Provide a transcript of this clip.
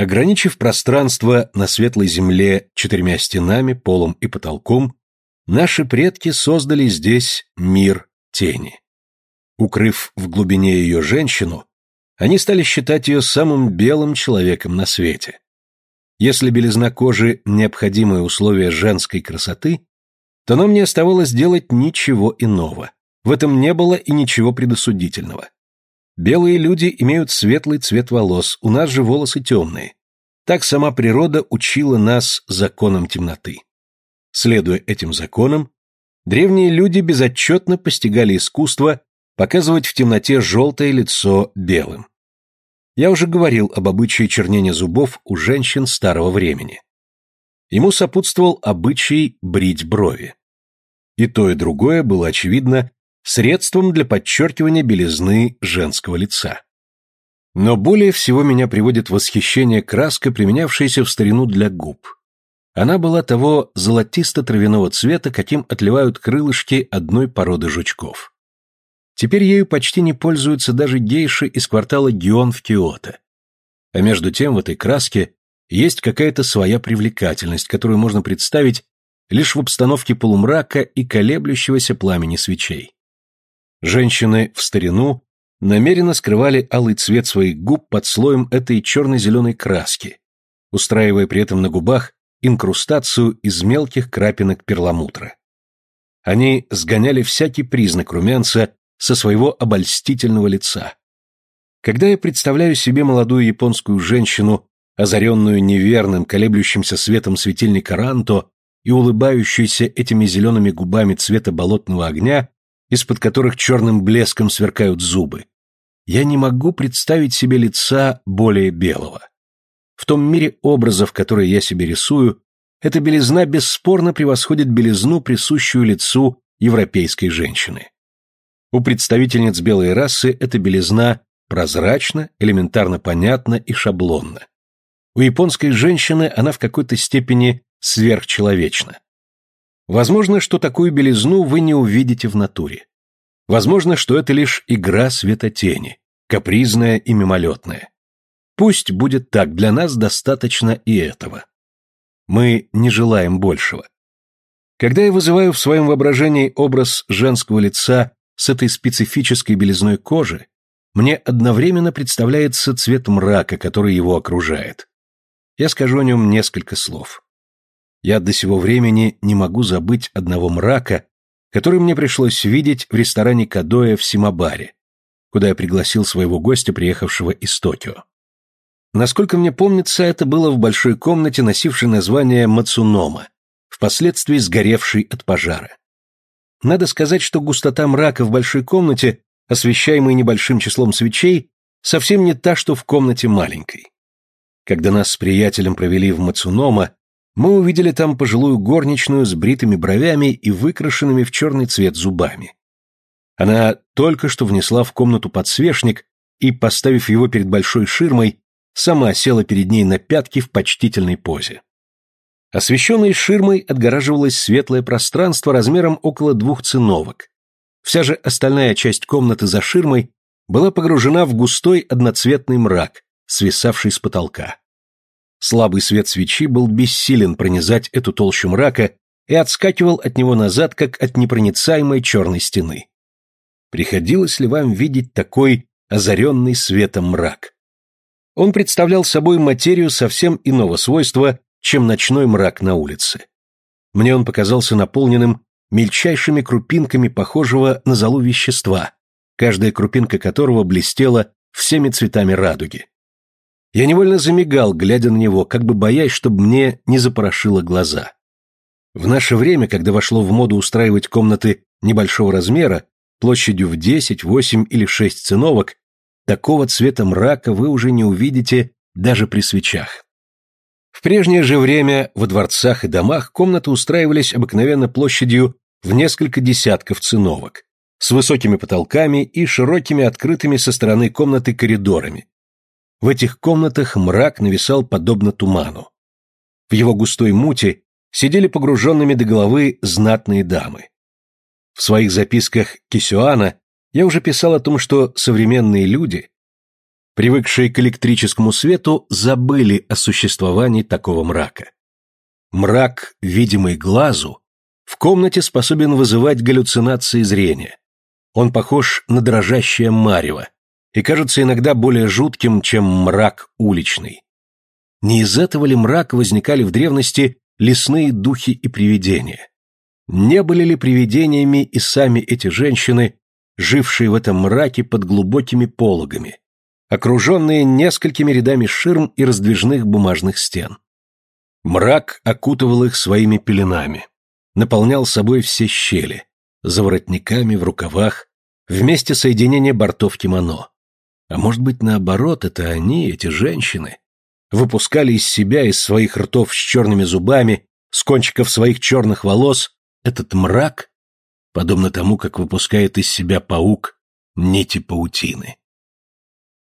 Ограничив пространство на светлой земле четырьмя стенами, полом и потолком, наши предки создали здесь мир тени. Укрыв в глубине ее женщину, они стали считать ее самым белым человеком на свете. Если белизна кожи – необходимое условие женской красоты, то нам не оставалось делать ничего иного. В этом не было и ничего предосудительного. Белые люди имеют светлый цвет волос, у нас же волосы темные. Так сама природа учила нас законам темноты. Следуя этим законам, древние люди безотчетно постигали искусство показывать в темноте желтое лицо белым. Я уже говорил об обычае чернения зубов у женщин старого времени. Ему сопутствовал обычай брить брови. И то, и другое было, очевидно, средством для подчеркивания белизны женского лица. Но более всего меня приводит восхищение краска, применявшаяся в старину для губ. Она была того золотисто-травяного цвета, каким отливают крылышки одной породы жучков. Теперь ею почти не пользуются даже гейши из квартала Гион в Киото. А между тем в этой краске есть какая-то своя привлекательность, которую можно представить лишь в обстановке полумрака и колеблющегося пламени свечей. Женщины в старину намеренно скрывали алый цвет своих губ под слоем этой черно-зеленой краски, устраивая при этом на губах инкрустацию из мелких крапинок перламутра. Они сгоняли всякий признак румянца со своего обольстительного лица. Когда я представляю себе молодую японскую женщину, озаренную неверным, колеблющимся светом светильника Ранто и улыбающуюся этими зелеными губами цвета болотного огня, из-под которых черным блеском сверкают зубы. Я не могу представить себе лица более белого. В том мире образов, которые я себе рисую, эта белизна бесспорно превосходит белизну, присущую лицу европейской женщины. У представительниц белой расы эта белизна прозрачна, элементарно понятна и шаблонна. У японской женщины она в какой-то степени сверхчеловечна. Возможно, что такую белизну вы не увидите в натуре. Возможно, что это лишь игра светотени, капризная и мимолетная. Пусть будет так, для нас достаточно и этого. Мы не желаем большего. Когда я вызываю в своем воображении образ женского лица с этой специфической белизной кожи, мне одновременно представляется цвет мрака, который его окружает. Я скажу о нем несколько слов. Я до сего времени не могу забыть одного мрака, который мне пришлось видеть в ресторане Кадоя в Симабаре, куда я пригласил своего гостя, приехавшего из Токио. Насколько мне помнится, это было в большой комнате, носившей название Мацунома, впоследствии сгоревшей от пожара. Надо сказать, что густота мрака в большой комнате, освещаемой небольшим числом свечей, совсем не та, что в комнате маленькой. Когда нас с приятелем провели в Мацунома, мы увидели там пожилую горничную с бритыми бровями и выкрашенными в черный цвет зубами. Она только что внесла в комнату подсвечник и, поставив его перед большой ширмой, сама села перед ней на пятки в почтительной позе. Освещенной ширмой отгораживалось светлое пространство размером около двух циновок. Вся же остальная часть комнаты за ширмой была погружена в густой одноцветный мрак, свисавший с потолка. Слабый свет свечи был бессилен пронизать эту толщу мрака и отскакивал от него назад, как от непроницаемой черной стены. Приходилось ли вам видеть такой озаренный светом мрак? Он представлял собой материю совсем иного свойства, чем ночной мрак на улице. Мне он показался наполненным мельчайшими крупинками похожего на золу вещества, каждая крупинка которого блестела всеми цветами радуги. Я невольно замигал, глядя на него, как бы боясь, чтобы мне не запорошило глаза. В наше время, когда вошло в моду устраивать комнаты небольшого размера, площадью в 10, 8 или 6 циновок, такого цвета мрака вы уже не увидите даже при свечах. В прежнее же время во дворцах и домах комнаты устраивались обыкновенно площадью в несколько десятков циновок, с высокими потолками и широкими открытыми со стороны комнаты коридорами, в этих комнатах мрак нависал подобно туману. В его густой мути сидели погруженными до головы знатные дамы. В своих записках Кисюана я уже писал о том, что современные люди привыкшие к электрическому свету, забыли о существовании такого мрака. Мрак, видимый глазу, в комнате способен вызывать галлюцинации зрения. Он похож на дрожащее марево и кажется иногда более жутким, чем мрак уличный. Не из этого ли мрака возникали в древности лесные духи и привидения? Не были ли привидениями и сами эти женщины, жившие в этом мраке под глубокими пологами, окруженные несколькими рядами ширм и раздвижных бумажных стен? Мрак окутывал их своими пеленами, наполнял собой все щели, за воротниками, в рукавах, вместе соединения бортов кимоно. А может быть, наоборот, это они, эти женщины, выпускали из себя, из своих ртов с черными зубами, с кончиков своих черных волос, этот мрак, подобно тому, как выпускает из себя паук нити паутины.